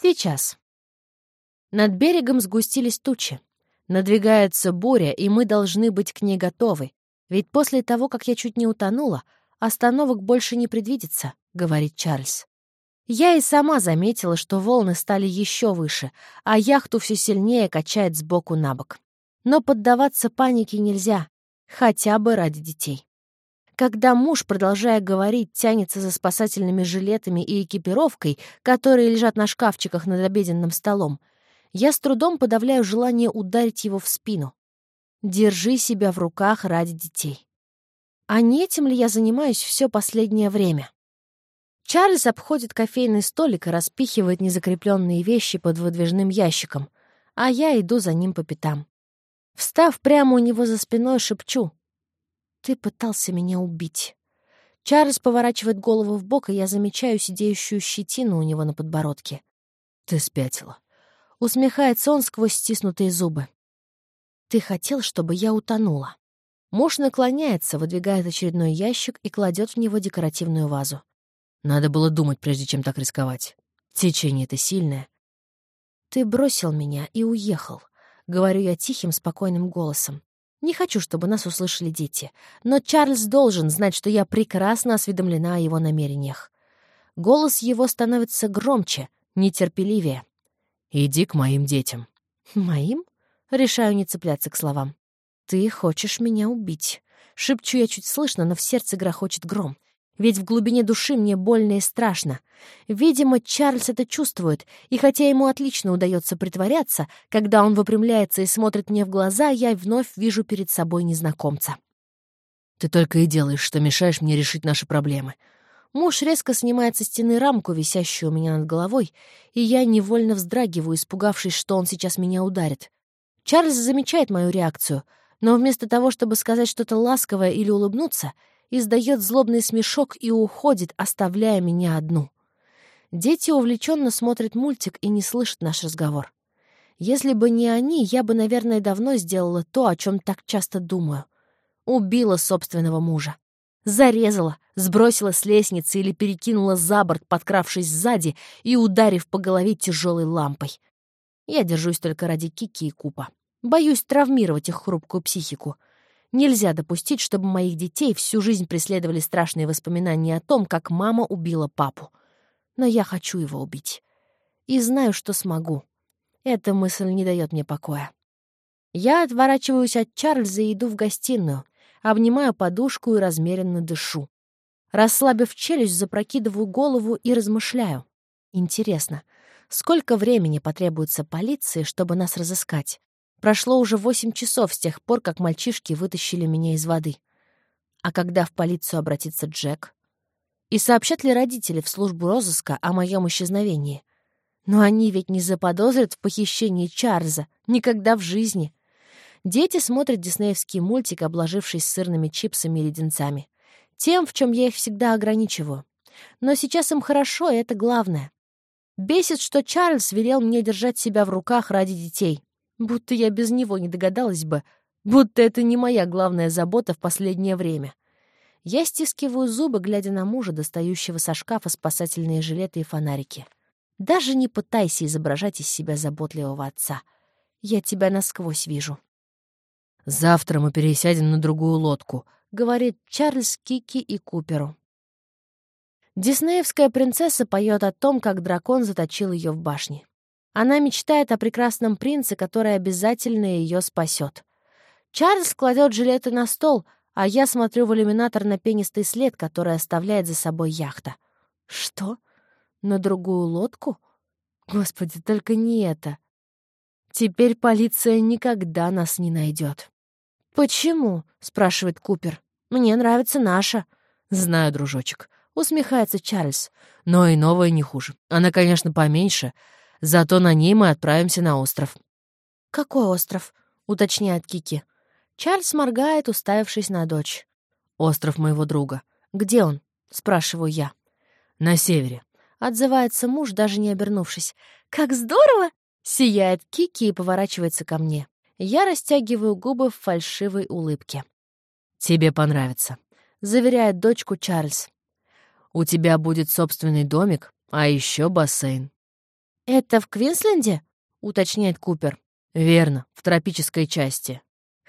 Сейчас. Над берегом сгустились тучи. Надвигается буря, и мы должны быть к ней готовы. Ведь после того, как я чуть не утонула, остановок больше не предвидится, — говорит Чарльз. Я и сама заметила, что волны стали еще выше, а яхту все сильнее качает сбоку на бок. Но поддаваться панике нельзя, хотя бы ради детей. Когда муж, продолжая говорить, тянется за спасательными жилетами и экипировкой, которые лежат на шкафчиках над обеденным столом, я с трудом подавляю желание ударить его в спину. Держи себя в руках ради детей. А не этим ли я занимаюсь все последнее время? Чарльз обходит кофейный столик и распихивает незакрепленные вещи под выдвижным ящиком, а я иду за ним по пятам. Встав прямо у него за спиной, шепчу. «Ты пытался меня убить». Чарльз поворачивает голову в бок, и я замечаю сидеющую щетину у него на подбородке. «Ты спятила». Усмехается он сквозь стиснутые зубы. «Ты хотел, чтобы я утонула». Муж наклоняется, выдвигает очередной ящик и кладет в него декоративную вазу. Надо было думать, прежде чем так рисковать. Течение-то сильное. «Ты бросил меня и уехал», — говорю я тихим, спокойным голосом. Не хочу, чтобы нас услышали дети, но Чарльз должен знать, что я прекрасно осведомлена о его намерениях. Голос его становится громче, нетерпеливее. «Иди к моим детям». «Моим?» Решаю не цепляться к словам. «Ты хочешь меня убить». Шепчу я чуть слышно, но в сердце грохочет гром. Ведь в глубине души мне больно и страшно. Видимо, Чарльз это чувствует, и хотя ему отлично удается притворяться, когда он выпрямляется и смотрит мне в глаза, я вновь вижу перед собой незнакомца. «Ты только и делаешь, что мешаешь мне решить наши проблемы», Муж резко снимает со стены рамку, висящую у меня над головой, и я невольно вздрагиваю, испугавшись, что он сейчас меня ударит. Чарльз замечает мою реакцию, но вместо того, чтобы сказать что-то ласковое или улыбнуться, издает злобный смешок и уходит, оставляя меня одну. Дети увлеченно смотрят мультик и не слышат наш разговор. Если бы не они, я бы, наверное, давно сделала то, о чем так часто думаю. Убила собственного мужа. Зарезала, сбросила с лестницы или перекинула за борт, подкравшись сзади и ударив по голове тяжелой лампой. Я держусь только ради Кики и Купа. Боюсь травмировать их хрупкую психику. Нельзя допустить, чтобы моих детей всю жизнь преследовали страшные воспоминания о том, как мама убила папу. Но я хочу его убить. И знаю, что смогу. Эта мысль не дает мне покоя. Я отворачиваюсь от Чарльза и иду в гостиную, обнимаю подушку и размеренно дышу. Расслабив челюсть, запрокидываю голову и размышляю. Интересно, сколько времени потребуется полиции, чтобы нас разыскать? Прошло уже восемь часов с тех пор, как мальчишки вытащили меня из воды. А когда в полицию обратится Джек? И сообщат ли родители в службу розыска о моем исчезновении? Но они ведь не заподозрят в похищении Чарльза. Никогда в жизни. Дети смотрят диснеевский мультик, обложившись сырными чипсами и леденцами. Тем, в чем я их всегда ограничиваю. Но сейчас им хорошо, и это главное. Бесит, что Чарльз велел мне держать себя в руках ради детей. Будто я без него не догадалась бы, будто это не моя главная забота в последнее время. Я стискиваю зубы, глядя на мужа, достающего со шкафа спасательные жилеты и фонарики. Даже не пытайся изображать из себя заботливого отца. Я тебя насквозь вижу. «Завтра мы пересядем на другую лодку», — говорит Чарльз Кики и Куперу. Диснеевская принцесса поет о том, как дракон заточил ее в башне. Она мечтает о прекрасном принце, который обязательно ее спасет. Чарльз кладет жилеты на стол, а я смотрю в иллюминатор на пенистый след, который оставляет за собой яхта. Что? На другую лодку? Господи, только не это. Теперь полиция никогда нас не найдет. «Почему?» — спрашивает Купер. «Мне нравится наша». «Знаю, дружочек», — усмехается Чарльз. «Но и новая не хуже. Она, конечно, поменьше, зато на ней мы отправимся на остров». «Какой остров?» — уточняет Кики. Чарльз моргает, уставившись на дочь. «Остров моего друга». «Где он?» — спрашиваю я. «На севере», — отзывается муж, даже не обернувшись. «Как здорово!» — сияет Кики и поворачивается ко мне. Я растягиваю губы в фальшивой улыбке. «Тебе понравится», — заверяет дочку Чарльз. «У тебя будет собственный домик, а еще бассейн». «Это в Квинсленде?» — уточняет Купер. «Верно, в тропической части».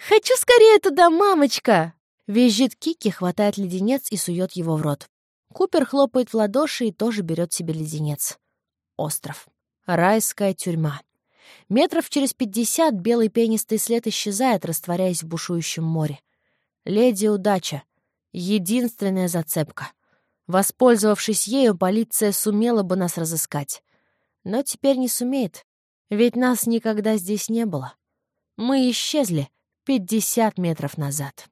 «Хочу скорее туда, мамочка!» Визжит Кики, хватает леденец и сует его в рот. Купер хлопает в ладоши и тоже берет себе леденец. Остров. Райская тюрьма. Метров через пятьдесят белый пенистый след исчезает, растворяясь в бушующем море. Леди Удача. Единственная зацепка. Воспользовавшись ею, полиция сумела бы нас разыскать. Но теперь не сумеет, ведь нас никогда здесь не было. Мы исчезли пятьдесят метров назад.